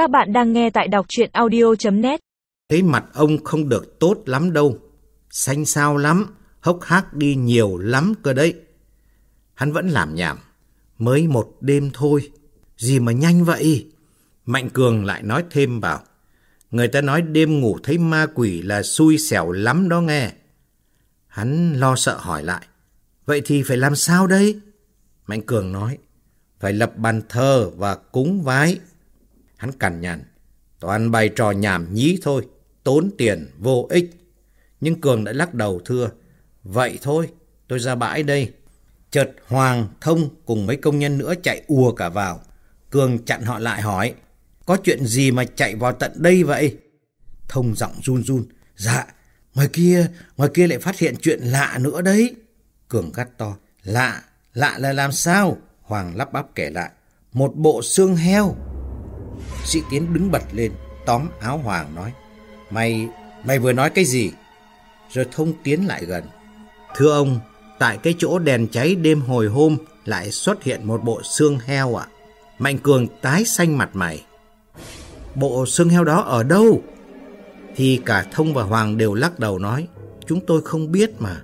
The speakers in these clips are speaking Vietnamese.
Các bạn đang nghe tại đọc chuyện audio.net Thấy mặt ông không được tốt lắm đâu. Xanh xao lắm, hốc hác đi nhiều lắm cơ đấy. Hắn vẫn làm nhảm. Mới một đêm thôi. Gì mà nhanh vậy? Mạnh Cường lại nói thêm vào. Người ta nói đêm ngủ thấy ma quỷ là xui xẻo lắm đó nghe. Hắn lo sợ hỏi lại. Vậy thì phải làm sao đây? Mạnh Cường nói. Phải lập bàn thờ và cúng vái. Hắn cằn nhằn. Toàn bày trò nhảm nhí thôi. Tốn tiền, vô ích. Nhưng Cường đã lắc đầu thưa. Vậy thôi, tôi ra bãi đây. Chợt Hoàng, Thông cùng mấy công nhân nữa chạy ùa cả vào. Cường chặn họ lại hỏi. Có chuyện gì mà chạy vào tận đây vậy? Thông giọng run run. Dạ, ngoài kia, ngoài kia lại phát hiện chuyện lạ nữa đấy. Cường gắt to. Lạ, lạ là làm sao? Hoàng lắp bắp kể lại. Một bộ xương heo. Sĩ Tiến đứng bật lên, tóm áo Hoàng nói. Mày, mày vừa nói cái gì? Rồi thông tiến lại gần. Thưa ông, tại cái chỗ đèn cháy đêm hồi hôm lại xuất hiện một bộ xương heo ạ. Mạnh Cường tái xanh mặt mày. Bộ xương heo đó ở đâu? Thì cả Thông và Hoàng đều lắc đầu nói, chúng tôi không biết mà.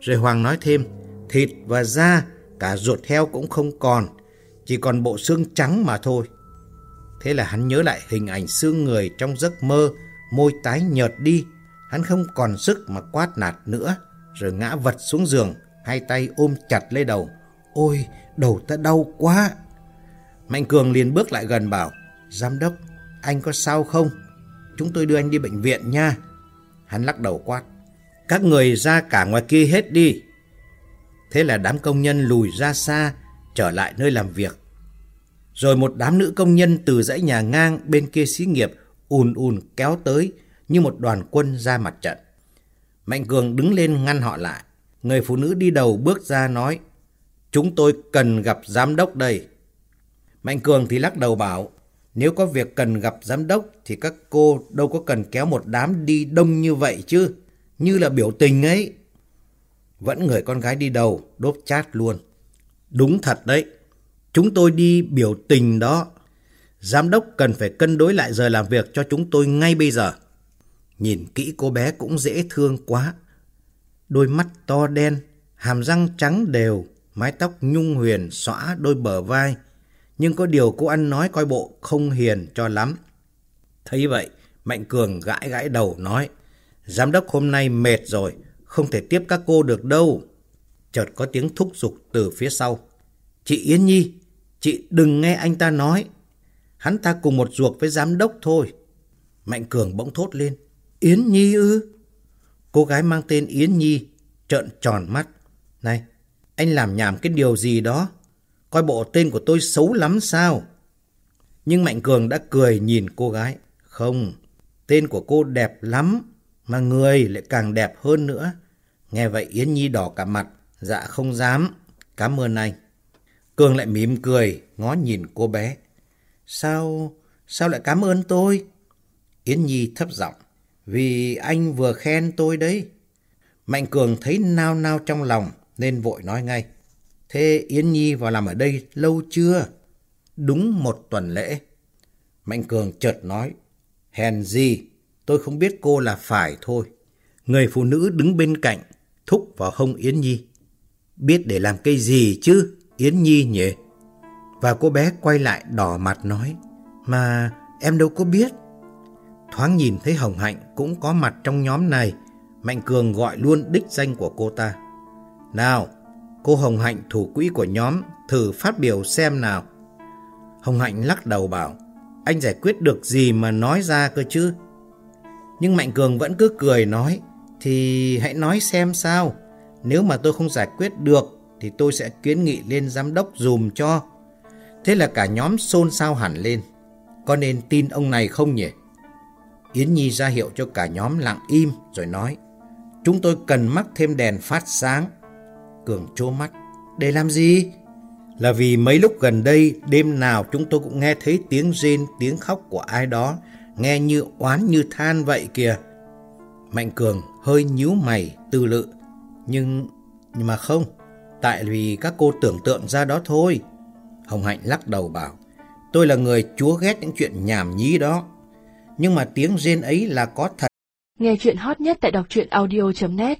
Rồi Hoàng nói thêm, thịt và da, cả ruột heo cũng không còn, chỉ còn bộ xương trắng mà thôi. Thế là hắn nhớ lại hình ảnh xương người trong giấc mơ, môi tái nhợt đi, hắn không còn sức mà quát nạt nữa, rồi ngã vật xuống giường, hai tay ôm chặt lấy đầu. Ôi, đầu ta đau quá! Mạnh Cường liền bước lại gần bảo, Giám đốc, anh có sao không? Chúng tôi đưa anh đi bệnh viện nha. Hắn lắc đầu quát. Các người ra cả ngoài kia hết đi. Thế là đám công nhân lùi ra xa, trở lại nơi làm việc. Rồi một đám nữ công nhân từ dãy nhà ngang bên kia xí nghiệp ùn ùn kéo tới như một đoàn quân ra mặt trận. Mạnh Cường đứng lên ngăn họ lại. Người phụ nữ đi đầu bước ra nói, chúng tôi cần gặp giám đốc đây. Mạnh Cường thì lắc đầu bảo, nếu có việc cần gặp giám đốc thì các cô đâu có cần kéo một đám đi đông như vậy chứ, như là biểu tình ấy. Vẫn người con gái đi đầu, đốt chát luôn. Đúng thật đấy, chúng tôi đi biểu tình đó. Giám đốc cần phải cân đối lại giờ làm việc cho chúng tôi ngay bây giờ. Nhìn kỹ cô bé cũng dễ thương quá. Đôi mắt to đen, hàm răng trắng đều, mái tóc nhung huyền xõa đôi bờ vai, nhưng có điều cô ăn nói coi bộ không hiền cho lắm. Thấy vậy, Mạnh Cường gãi gãi đầu nói, Giám đốc hôm nay mệt rồi, không thể tiếp các cô được đâu. Chợt có tiếng thúc giục từ phía sau. Chị Yến Nhi, chị đừng nghe anh ta nói. Hắn ta cùng một ruột với giám đốc thôi. Mạnh Cường bỗng thốt lên. Yến Nhi ư? Cô gái mang tên Yến Nhi trợn tròn mắt. Này, anh làm nhảm cái điều gì đó? Coi bộ tên của tôi xấu lắm sao? Nhưng Mạnh Cường đã cười nhìn cô gái. Không, tên của cô đẹp lắm, mà người lại càng đẹp hơn nữa. Nghe vậy Yến Nhi đỏ cả mặt. Dạ không dám, cảm ơn anh. Cường lại mỉm cười, ngó nhìn cô bé. Sao, sao lại cảm ơn tôi? Yến Nhi thấp giọng. Vì anh vừa khen tôi đấy. Mạnh Cường thấy nao nao trong lòng nên vội nói ngay. Thế Yến Nhi vào làm ở đây lâu chưa? Đúng một tuần lễ. Mạnh Cường chợt nói. Hèn gì, tôi không biết cô là phải thôi. Người phụ nữ đứng bên cạnh, thúc vào hông Yến Nhi. Biết để làm cái gì chứ, Yến Nhi nhỉ? Và cô bé quay lại đỏ mặt nói. Mà em đâu có biết. Thoáng nhìn thấy Hồng Hạnh cũng có mặt trong nhóm này. Mạnh Cường gọi luôn đích danh của cô ta. Nào, cô Hồng Hạnh thủ quỹ của nhóm thử phát biểu xem nào. Hồng Hạnh lắc đầu bảo, anh giải quyết được gì mà nói ra cơ chứ? Nhưng Mạnh Cường vẫn cứ cười nói, thì hãy nói xem sao. Nếu mà tôi không giải quyết được thì tôi sẽ kiến nghị lên giám đốc dùm cho. Thế là cả nhóm xôn xao hẳn lên. Có nên tin ông này không nhỉ? Yến Nhi ra hiệu cho cả nhóm lặng im rồi nói, Chúng tôi cần mắc thêm đèn phát sáng. Cường trố mắt. Để làm gì? Là vì mấy lúc gần đây, đêm nào chúng tôi cũng nghe thấy tiếng rên, tiếng khóc của ai đó, nghe như oán như than vậy kìa. Mạnh Cường hơi nhíu mày tư lự, nhưng nhưng mà không tại vì các cô tưởng tượng ra đó thôi. Hồng Hạnh lắc đầu bảo, Tôi là người chúa ghét những chuyện nhảm nhí đó. Nhưng mà tiếng rên ấy là có thật. Nghe chuyện hot nhất tại đọc truyện audio.net